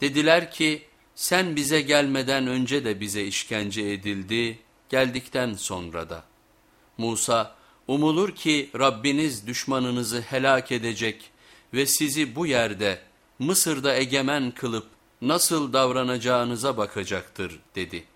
Dediler ki sen bize gelmeden önce de bize işkence edildi, geldikten sonra da. Musa umulur ki Rabbiniz düşmanınızı helak edecek ve sizi bu yerde Mısır'da egemen kılıp nasıl davranacağınıza bakacaktır dedi.''